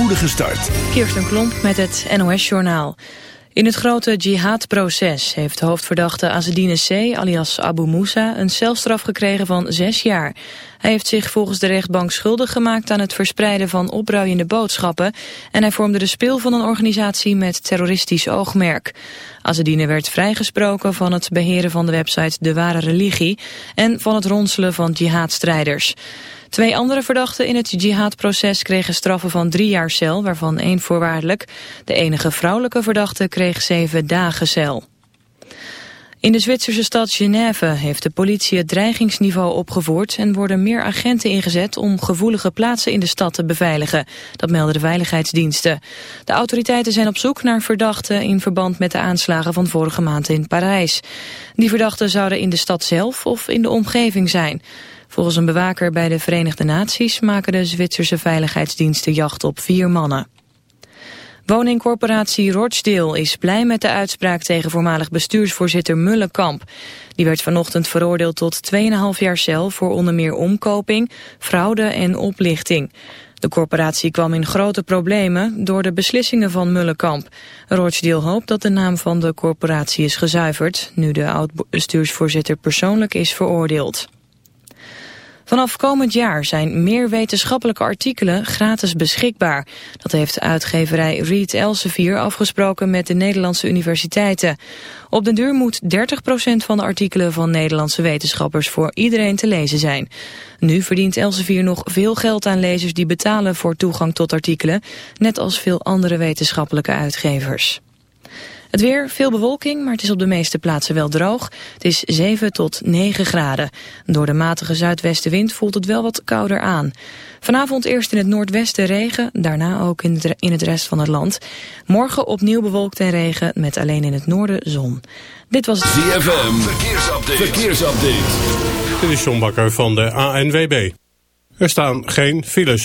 spoedige start. Kirsten Klomp met het NOS-journaal. In het grote jihadproces heeft hoofdverdachte Azedine C. alias Abu Moussa een celstraf gekregen van zes jaar. Hij heeft zich volgens de rechtbank schuldig gemaakt aan het verspreiden van opruiende boodschappen en hij vormde de spil van een organisatie met terroristisch oogmerk. Azedine werd vrijgesproken van het beheren van de website De Ware Religie en van het ronselen van jihadstrijders. Twee andere verdachten in het jihadproces kregen straffen van drie jaar cel, waarvan één voorwaardelijk. De enige vrouwelijke verdachte kreeg zeven dagen cel. In de Zwitserse stad Genève heeft de politie het dreigingsniveau opgevoerd en worden meer agenten ingezet om gevoelige plaatsen in de stad te beveiligen. Dat melden de veiligheidsdiensten. De autoriteiten zijn op zoek naar verdachten in verband met de aanslagen van vorige maand in Parijs. Die verdachten zouden in de stad zelf of in de omgeving zijn. Volgens een bewaker bij de Verenigde Naties maken de Zwitserse veiligheidsdiensten jacht op vier mannen. Woningcorporatie Rochdale is blij met de uitspraak tegen voormalig bestuursvoorzitter Mullenkamp. Die werd vanochtend veroordeeld tot 2,5 jaar cel voor onder meer omkoping, fraude en oplichting. De corporatie kwam in grote problemen door de beslissingen van Mullenkamp. Rochdale hoopt dat de naam van de corporatie is gezuiverd, nu de oud-bestuursvoorzitter persoonlijk is veroordeeld. Vanaf komend jaar zijn meer wetenschappelijke artikelen gratis beschikbaar. Dat heeft uitgeverij Reed Elsevier afgesproken met de Nederlandse universiteiten. Op de deur moet 30% van de artikelen van Nederlandse wetenschappers voor iedereen te lezen zijn. Nu verdient Elsevier nog veel geld aan lezers die betalen voor toegang tot artikelen, net als veel andere wetenschappelijke uitgevers. Het weer, veel bewolking, maar het is op de meeste plaatsen wel droog. Het is 7 tot 9 graden. Door de matige zuidwestenwind voelt het wel wat kouder aan. Vanavond eerst in het noordwesten regen, daarna ook in het, in het rest van het land. Morgen opnieuw bewolkt en regen, met alleen in het noorden zon. Dit was het ZFM, verkeersupdate. verkeersupdate. Dit is John Bakker van de ANWB. Er staan geen files.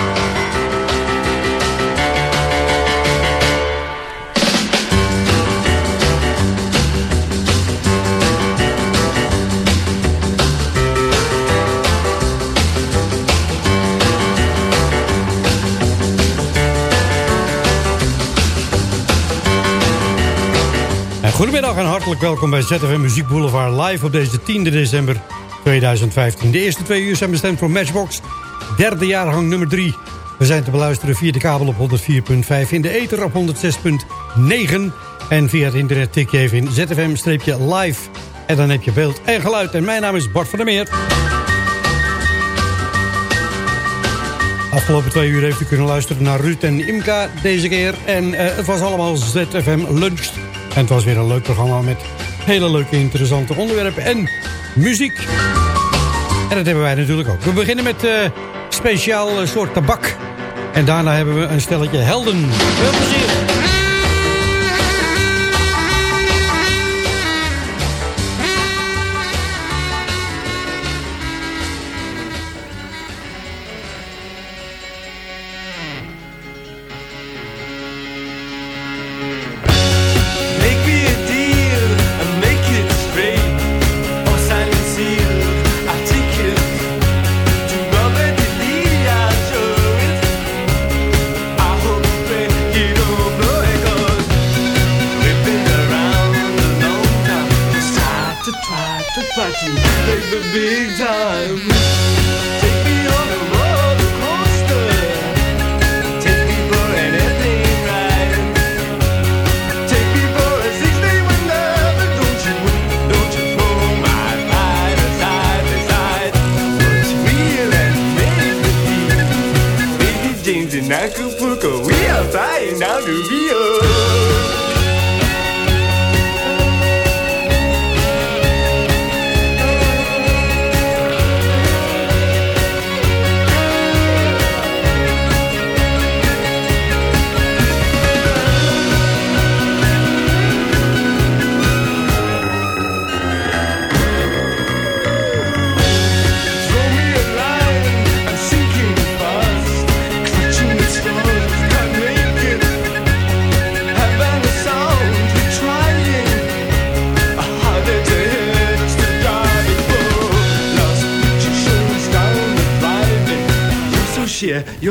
Goedemiddag en hartelijk welkom bij ZFM Muziek Boulevard live op deze 10 december 2015. De eerste twee uur zijn bestemd voor Matchbox, derde jaargang nummer 3. We zijn te beluisteren via de kabel op 104.5, in de ether op 106.9 en via het internet tik je even in ZFM-live en dan heb je beeld en geluid. En mijn naam is Bart van der Meer. Afgelopen twee uur heeft u kunnen luisteren naar Ruud en Imka deze keer. En uh, het was allemaal ZFM Lunch. En het was weer een leuk programma met hele leuke, interessante onderwerpen en muziek. En dat hebben wij natuurlijk ook. We beginnen met uh, speciaal eh, soort tabak. En daarna hebben we een stelletje helden. Veel plezier!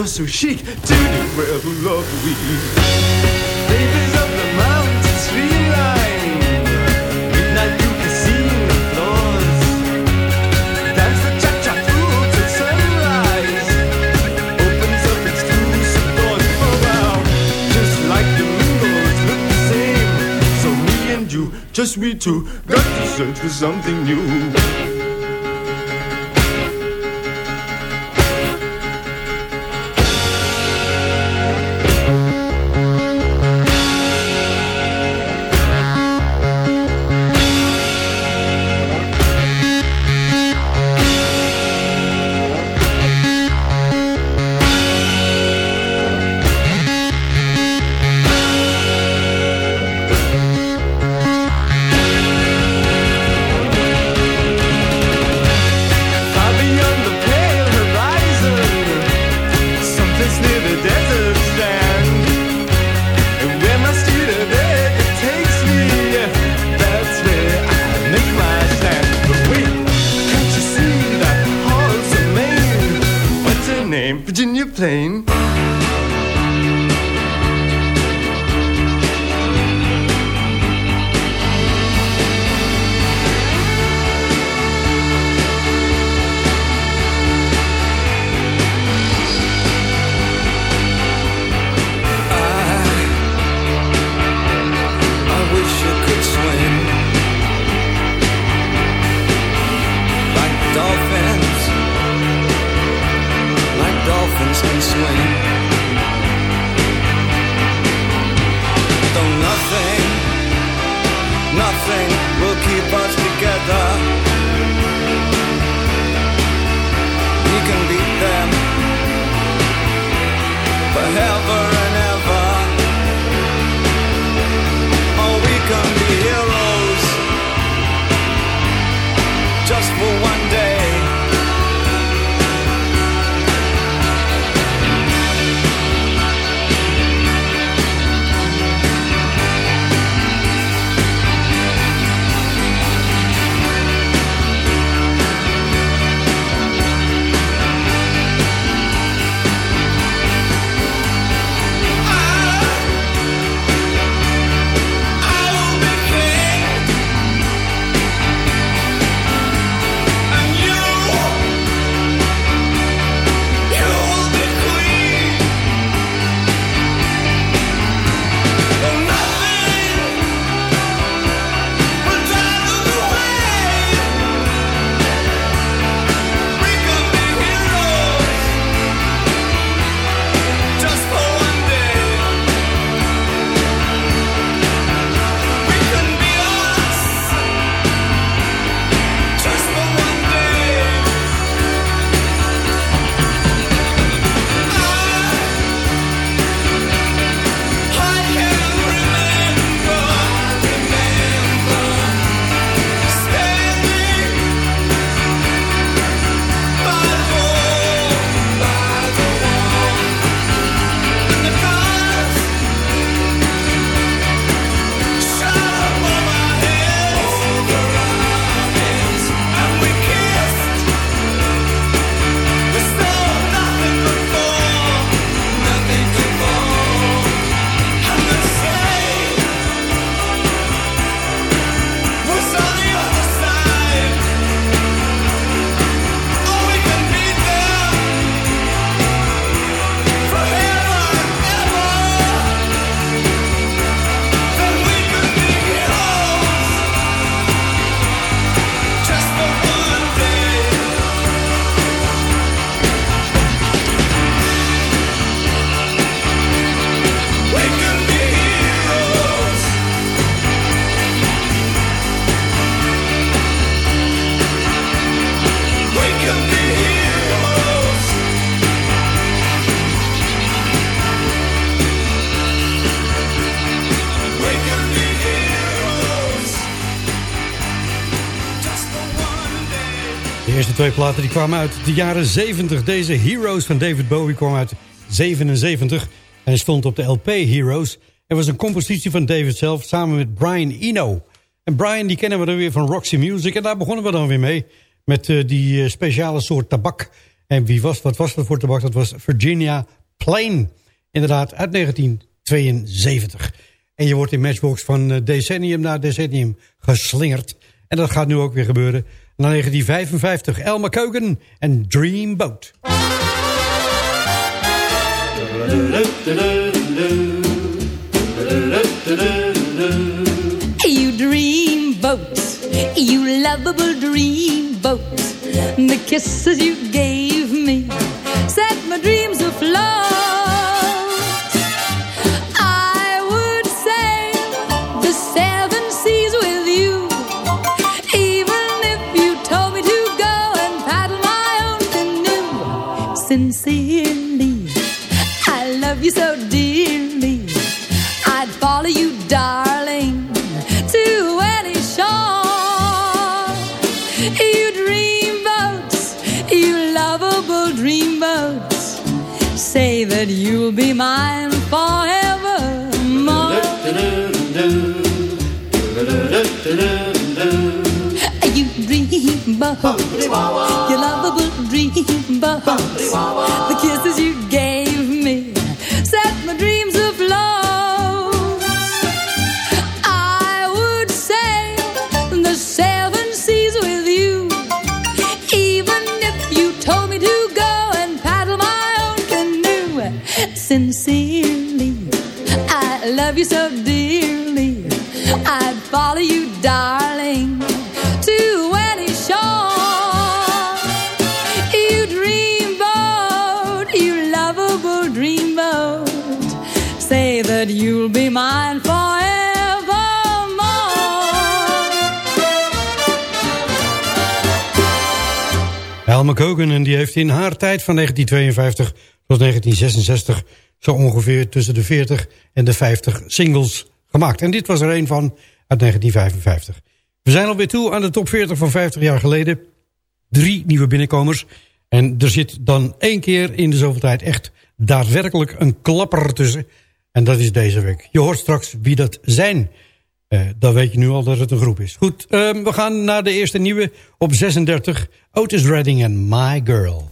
you're so chic. Do you ever love me? Babies of the mountain streamline. Midnight you can see the floors. Dance the cha-cha through till sunrise. Opens up exclusive doors for wow. Just like the moonbows look the same. So me and you, just we two, got to search for something new. heen. Twee platen die kwamen uit de jaren 70. Deze Heroes van David Bowie kwam uit 77 en stond op de LP Heroes. Het was een compositie van David zelf samen met Brian Eno. En Brian die kennen we dan weer van Roxy Music en daar begonnen we dan weer mee met uh, die uh, speciale soort tabak. En wie was, wat was dat voor tabak? Dat was Virginia Plain. Inderdaad, uit 1972. En je wordt in Matchbox van uh, decennium na decennium geslingerd. En dat gaat nu ook weer gebeuren. Na 1955, Elma Kogan en Dreamboat. You dreamboat, you lovable dreamboat. The kisses you gave me set my dreams you'll be mine forevermore. You dreamboat, you lovable dreamboat, the Sincerely, I love you so dearly. I'd follow you, darling, to any shore. You dreamboat, you lovable dreamboat, say that you'll be mine forevermore. Elma Kogan en die heeft in haar tijd van 1952 tot 1966... zo ongeveer tussen de 40 en de 50 singles gemaakt. En dit was er een van uit 1955. We zijn alweer toe aan de top 40 van 50 jaar geleden. Drie nieuwe binnenkomers. En er zit dan één keer in de zoveel tijd echt daadwerkelijk een klapper tussen. En dat is deze week. Je hoort straks wie dat zijn. Uh, dan weet je nu al dat het een groep is. Goed, uh, we gaan naar de eerste nieuwe op 36. Otis Redding en My Girl.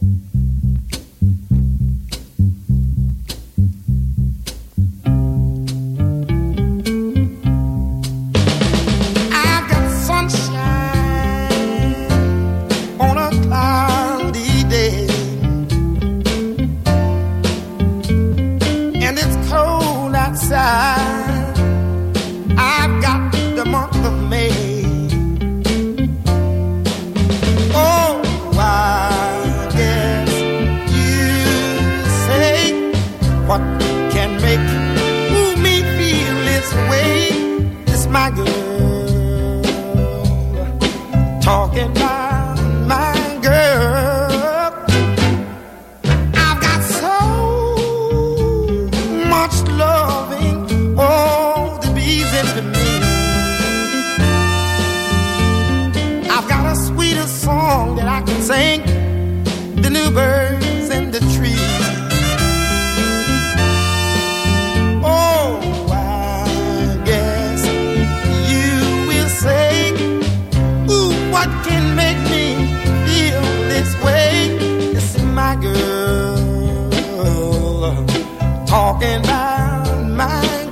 Talking about my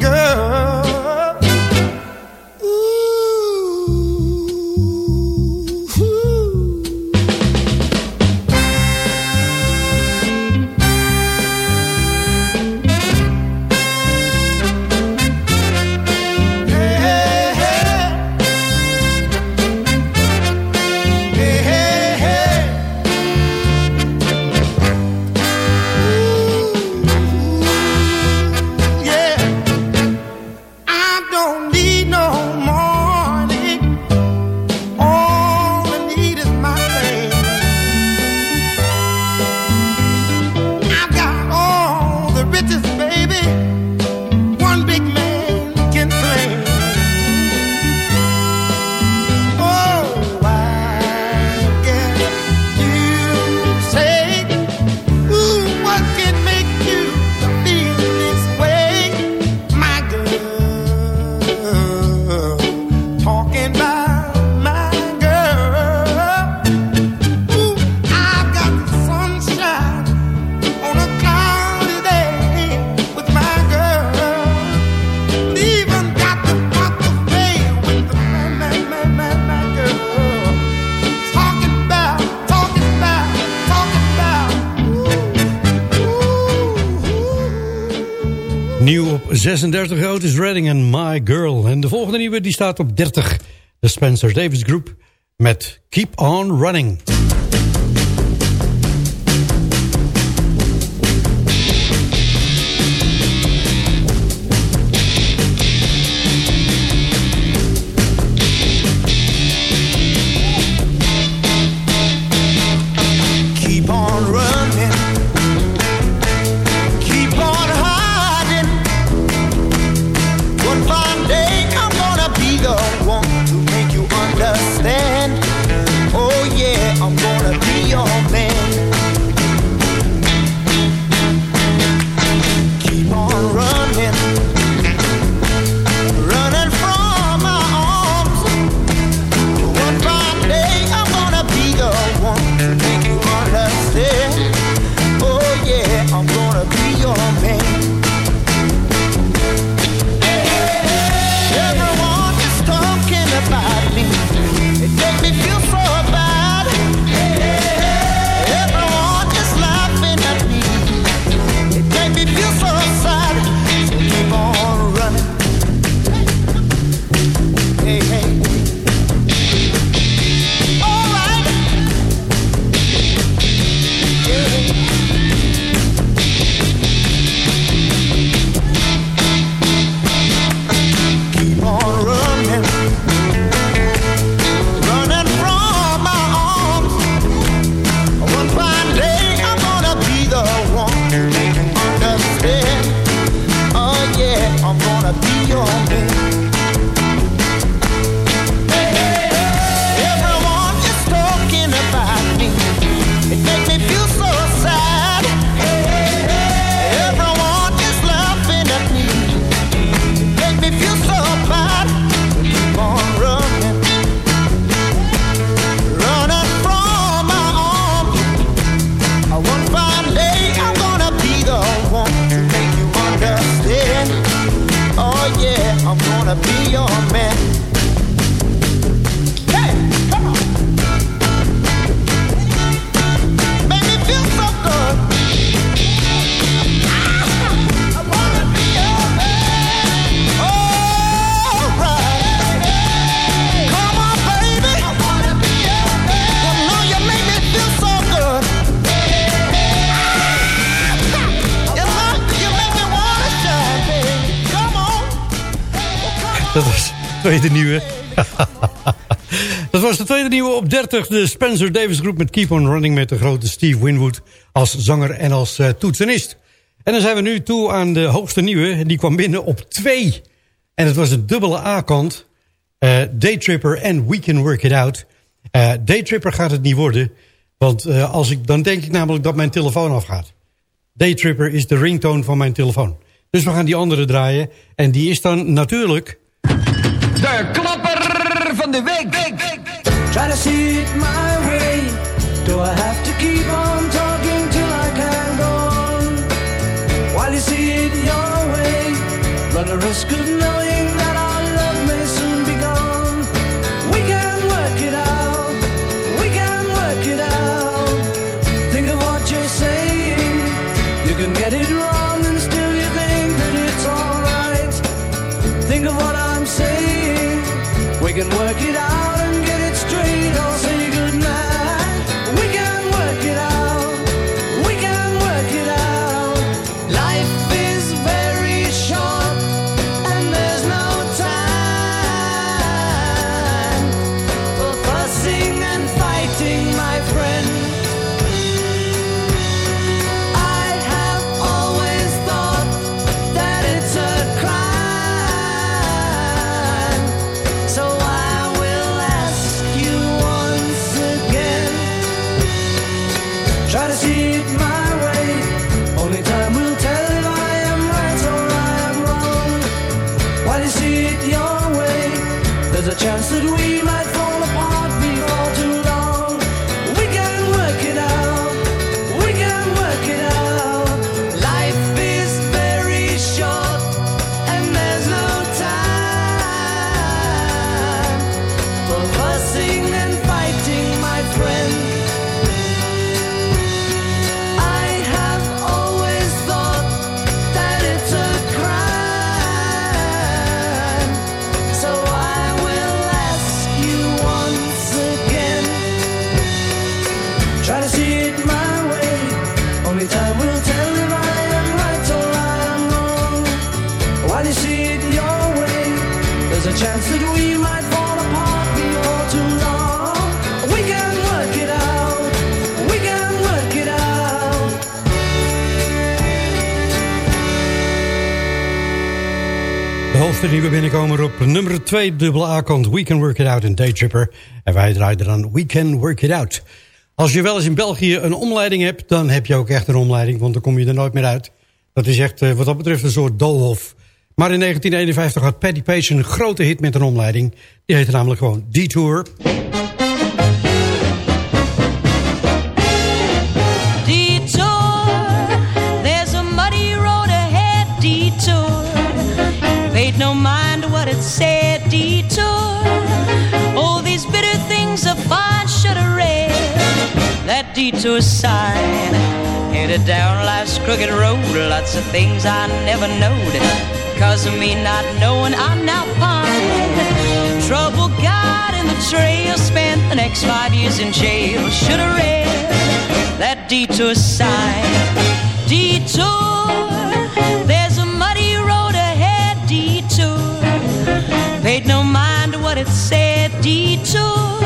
30 groot is Redding and My Girl. En de volgende nieuwe die staat op 30. De Spencer Davis Group met Keep On Running. Tweede nieuwe. Dat was de tweede nieuwe op 30. De Spencer Davis Group met Keep On Running... met de grote Steve Winwood als zanger en als eh, toetsenist. En dan zijn we nu toe aan de hoogste nieuwe. Die kwam binnen op 2. En het was een dubbele A-kant. Eh, Daytripper en We Can Work It Out. Eh, Daytripper gaat het niet worden. Want als ik, dan denk ik namelijk dat mijn telefoon afgaat. Daytripper is de ringtone van mijn telefoon. Dus we gaan die andere draaien. En die is dan natuurlijk... De klapper van de week. Try to see it my way. Do I have to keep on talking till I can go on? While you see it your way, run a risk of can work nummer 2 dubbele A-kant We Can Work It Out in Daytripper. En wij draaien dan We Can Work It Out. Als je wel eens in België een omleiding hebt, dan heb je ook echt een omleiding, want dan kom je er nooit meer uit. Dat is echt eh, wat dat betreft een soort doolhof. Maar in 1951 had Paddy Page een grote hit met een omleiding. Die heette namelijk gewoon. Detour, That detour sign headed down life's crooked road. Lots of things I never knowed. Cause of me not knowing I'm now pine. Trouble got in the trail, spent the next five years in jail. Should have read that detour sign. Detour, there's a muddy road ahead. Detour, paid no mind to what it said. Detour,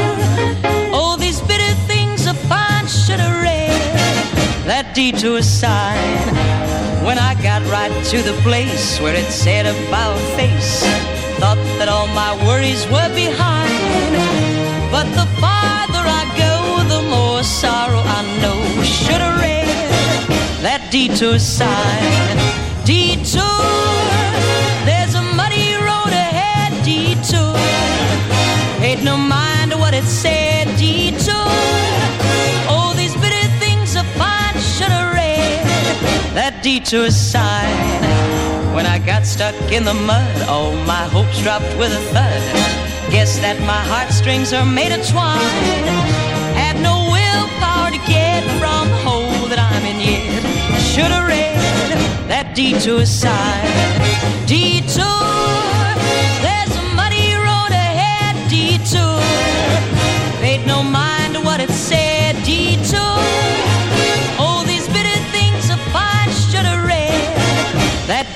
should have read that detour sign. When I got right to the place where it said about face, thought that all my worries were behind. But the farther I go, the more sorrow I know. Should have read that detour sign. Detour, that detour sign. When I got stuck in the mud, all my hopes dropped with a thud. Guess that my heartstrings are made of twine. Had no willpower to get from the hole that I'm in yet. Should have read that detour sign. Detour, there's a muddy road ahead. Detour, paid no mind to what it said.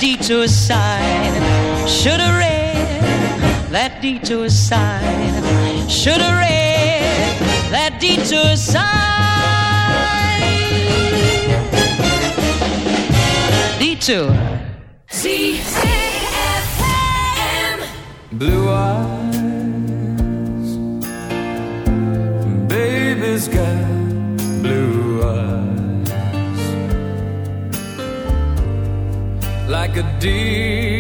Detour sign. Should have read that detour sign. Should have read that detour sign. Detour. Blue eyes, like a deep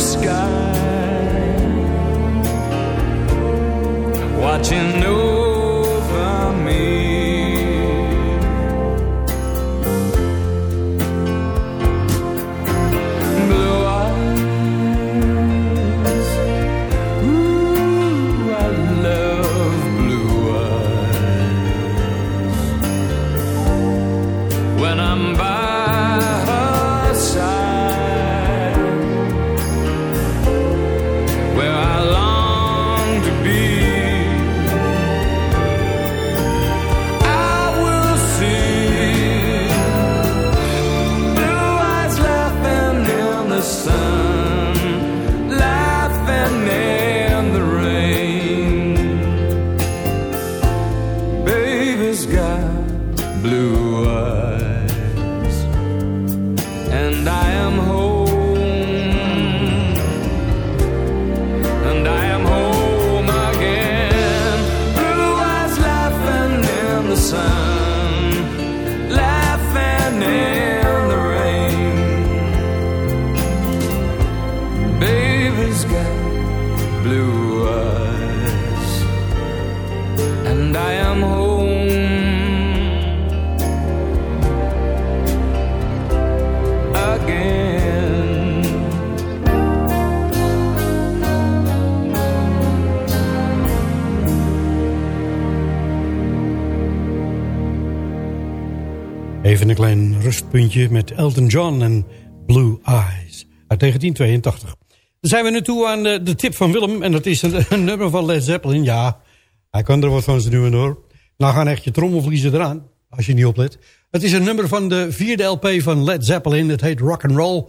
sky, watching over rustpuntje met Elton John en Blue Eyes uit 1982. Dan zijn we nu toe aan de, tip van Willem. En dat is een, nummer van Led Zeppelin. Ja, hij kan er wat van zijn doen hoor. Nou gaan echt je trommelvliezen eraan, als je niet oplet. Het is een nummer van de vierde LP van Led Zeppelin. Het heet Rock and Roll.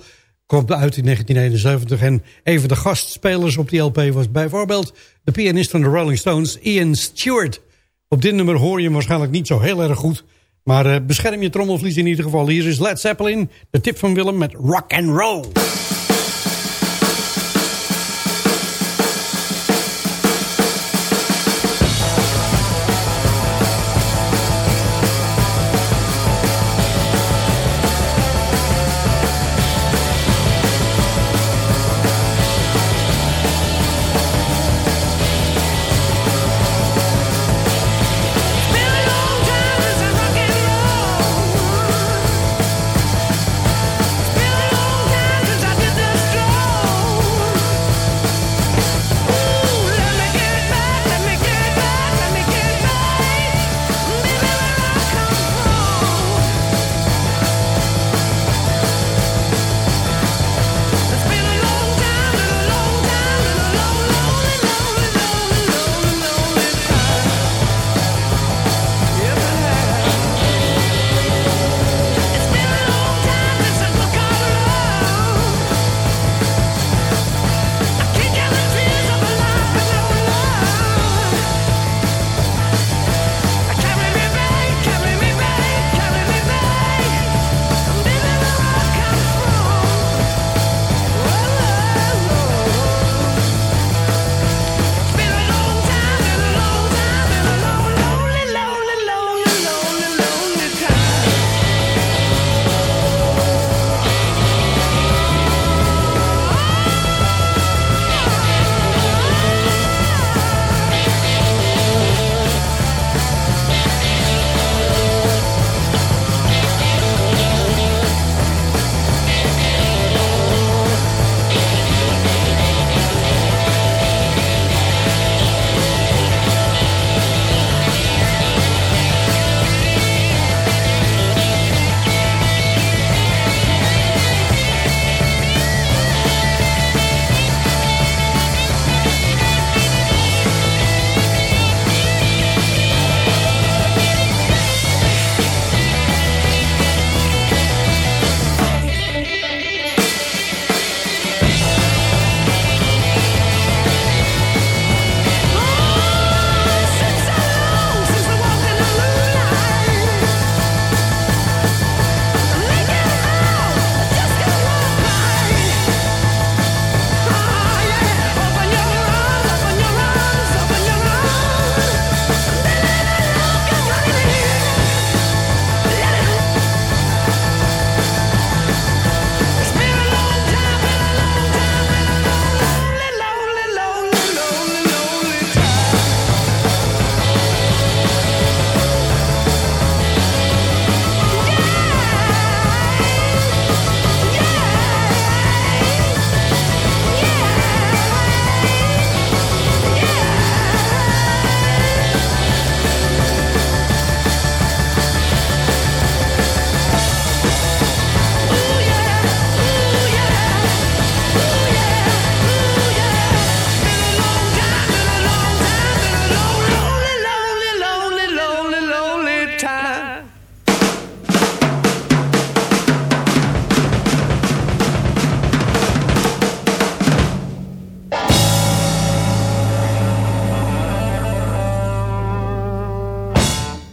Komt uit in 1971. En een van de gastspelers op die LP was bijvoorbeeld... de pianist van de Rolling Stones, Ian Stewart. Op dit nummer hoor je hem waarschijnlijk niet zo heel erg goed... Maar eh, bescherm je trommelvlies in ieder geval. Hier is Led Zeppelin, de tip van Willem met Rock and Roll.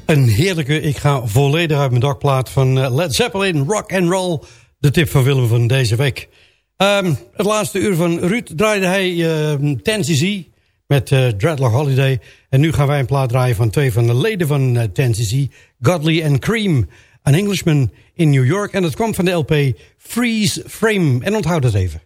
Een heerlijke, ik ga volledig uit mijn dakplaat van eh, Led Zeppelin, rock and roll. De tip van Willem van deze week. Ehm, het laatste uur van Ruud draaide hij uh, Tennessee met uh, Dreadlock Holiday. En nu gaan wij een plaat draaien van twee van de leden van uh, Godly and Cream. An Englishman in New York. En dat kwam van de LP Freeze Frame. En onthoud het even.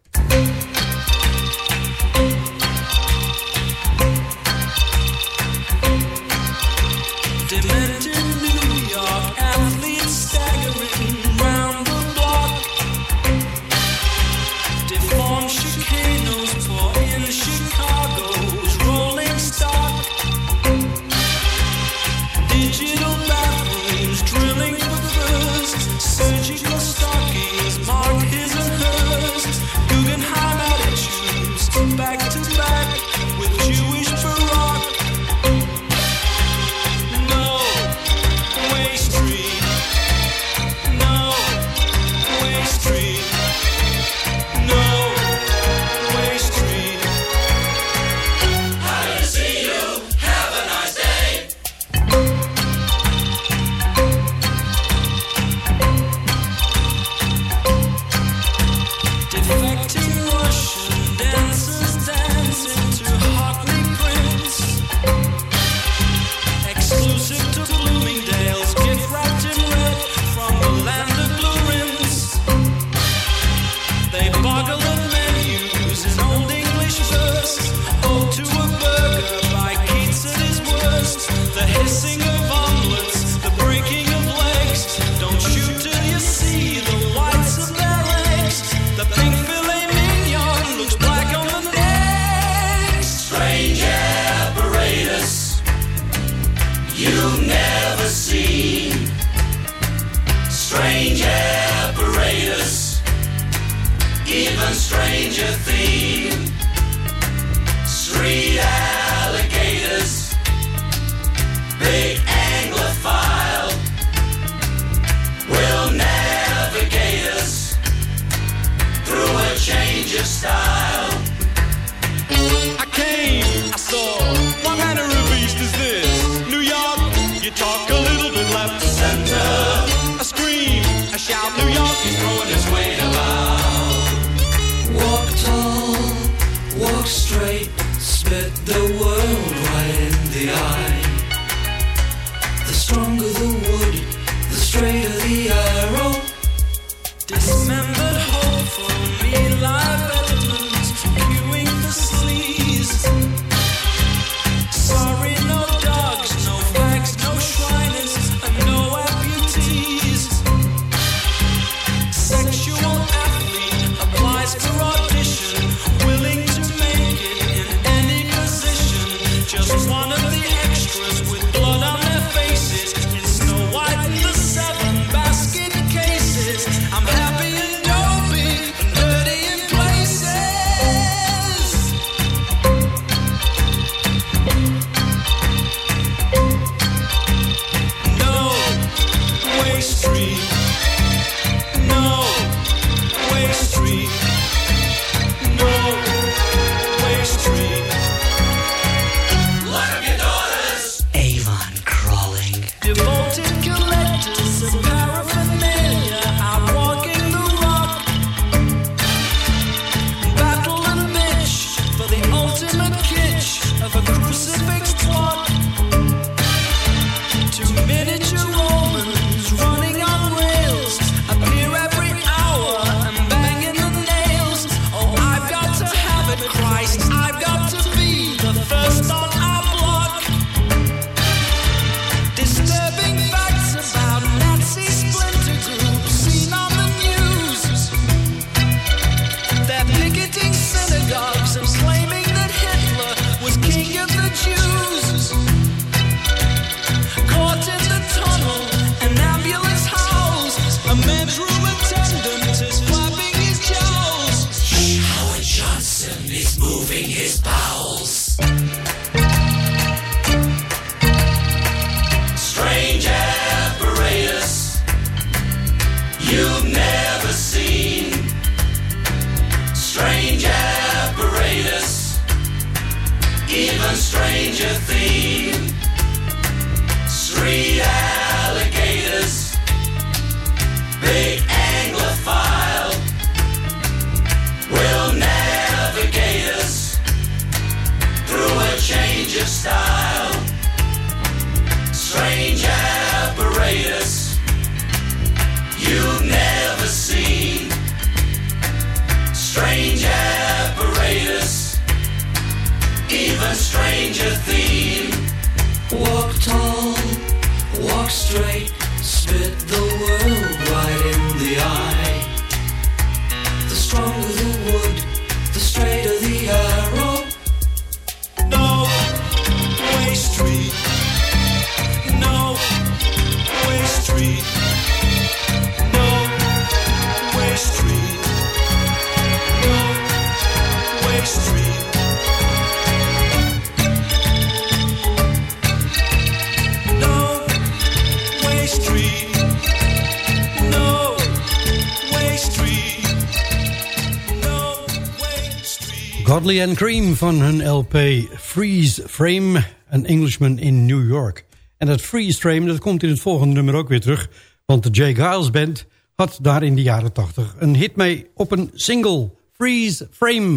And Cream van hun LP Freeze Frame, An Englishman in New York. En dat Freeze Frame dat komt in het volgende nummer ook weer terug. Want de Jay Giles Band had daar in de jaren 80 een hit mee op een single. Freeze Frame.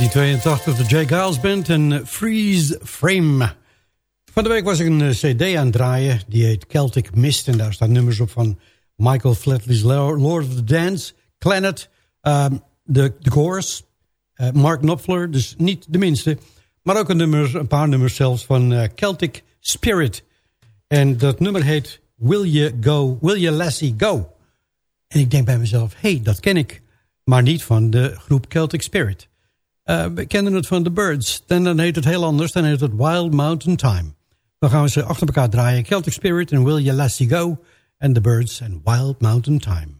1982 de Jay Giles Band en eh, Freeze Frame. Van de week was ik een eh, cd aan het draaien. Die heet Celtic Mist. En daar staan nummers op van Michael Flatley's Lord of the Dance. Clanet, ehm, de, de Chorus. eh, Mark Knopfler, dus niet de minste. Maar ook een, nummer, een paar nummers zelfs van Celtic Spirit. En dat nummer heet Will You Go, Will You Lassie Go? En ik denk bij mezelf, hey, dat ken ik. Maar niet van de groep Celtic Spirit. Eh, we kennen het van The Birds. Dan heet het heel anders. Dan heet het Wild Mountain Time. Dan gaan we ze achter elkaar draaien. Celtic Spirit en Will You Lassie Go. En The Birds en Wild Mountain Time.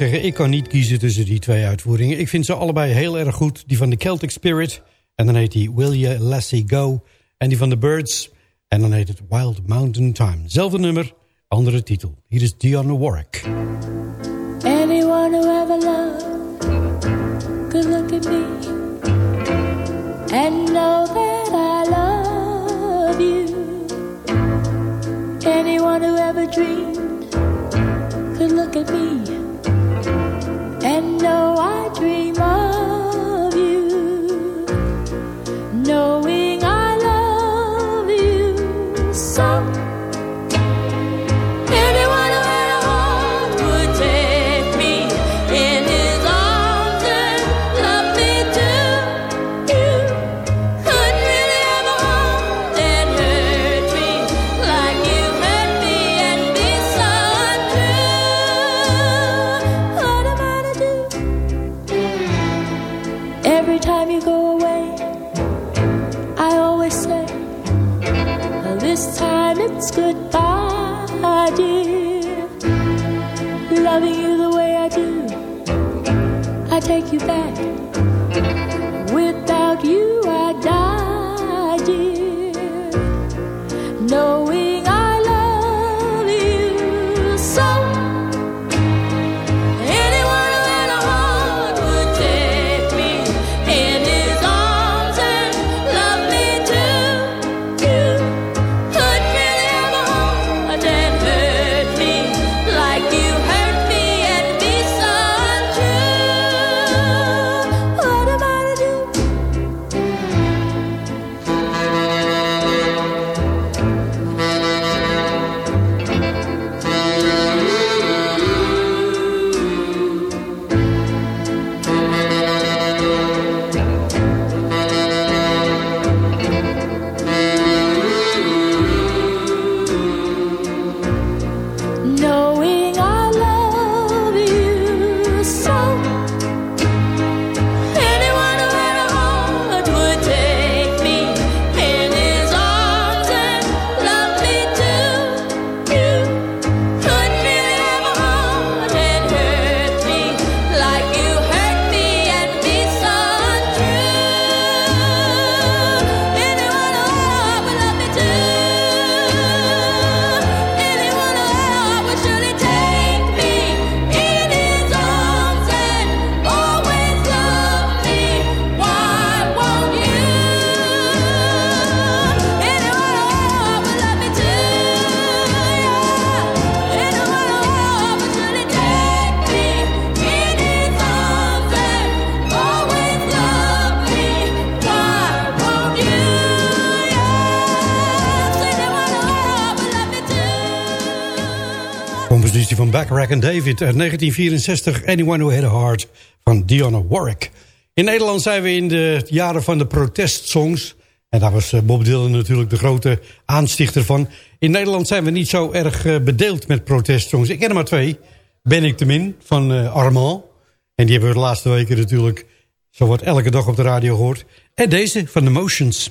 ik kan niet kiezen tussen die twee uitvoeringen. Ik vind ze allebei heel erg goed. Die van de Celtic Spirit, en dan heet die Will You Lassie Go. En die van de Birds, en dan heet het Wild Mountain Time. Zelfde nummer, andere titel. Hier is Dionne Warwick. Anyone who ever loved could look at me And know that I love you Anyone who ever dreamed could look at me And no, I dream. you back. Backrack en David uit 1964, Anyone Who Had a Heart van Dionne Warwick. In Nederland zijn we in de jaren van de protestsongs. En daar was eh, Bob Dylan natuurlijk de grote aanstichter van. In Nederland zijn we niet zo erg eh, bedeeld met protestsongs. Ik ken er maar twee. Ben ik te min van uh, Armand. En die hebben we de laatste weken natuurlijk zo wat elke dag op de radio gehoord. En deze van The Motions.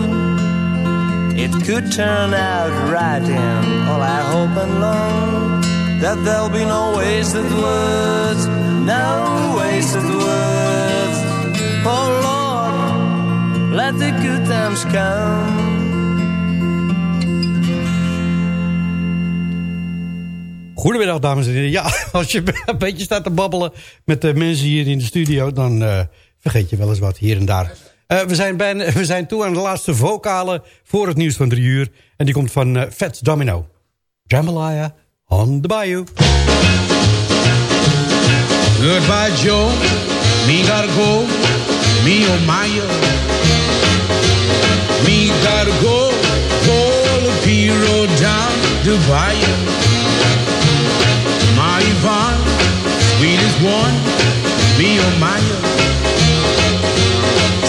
It could turn out right, and all I hope and long that there'll be no wasted words, no wasted words. Oh Lord, let the good times come. Goedemiddag dames en heren. Ja, als je een beetje staat te babbelen met de mensen hier in de studio... dan eh, vergeet je wel eens wat hier en daar. Eh, we, zijn bijna, we zijn toe aan de laatste vocale voor het nieuws van drie uur. En die komt van uh, Fats Domino. Jambalaya on the bayou. Goodbye, Joe. Me gotta go. Me oh. Me gotta go. Pull the P-road down the bayou. My Yvonne, sweetest one. Me oh my.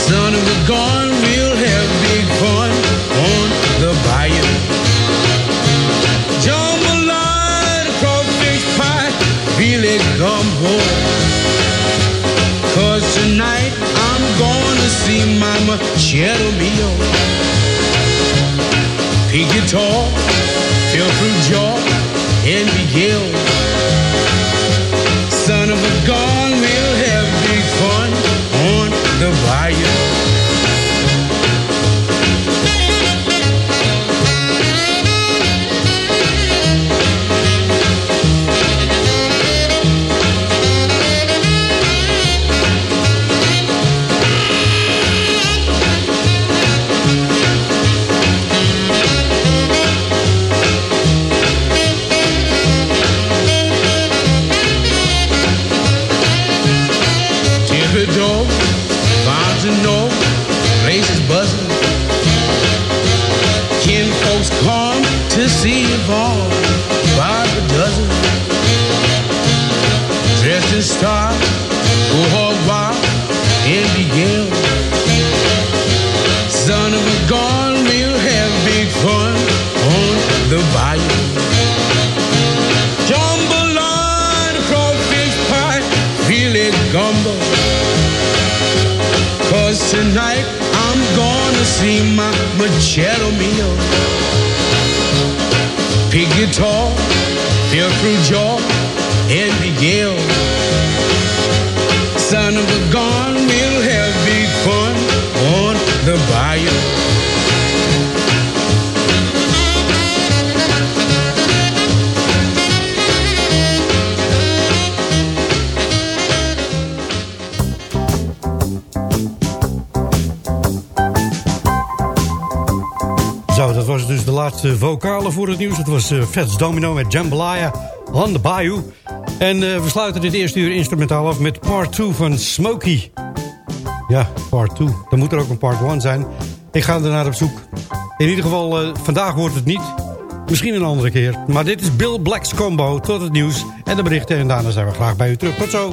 Son of a gun, we'll have big fun on the bayou. Jambalaya, crawfish pie, really gumbo. Cause tonight I'm gonna see Mama Cheddar Mio. Pig guitar, feel through jaw, voor het nieuws. Het was eh, Fats Domino met Jambalaya on the Bayou. En eh, we sluiten dit eerste uur instrumentaal af met part 2 van Smokey. Ja, part 2. Dan moet er ook een part 1 zijn. Ik ga er naar op zoek. In ieder geval, eh, vandaag wordt het niet. Misschien een andere keer. Maar dit is Bill Black's combo tot het nieuws en de berichten. En daarna zijn we graag bij u terug. Tot zo.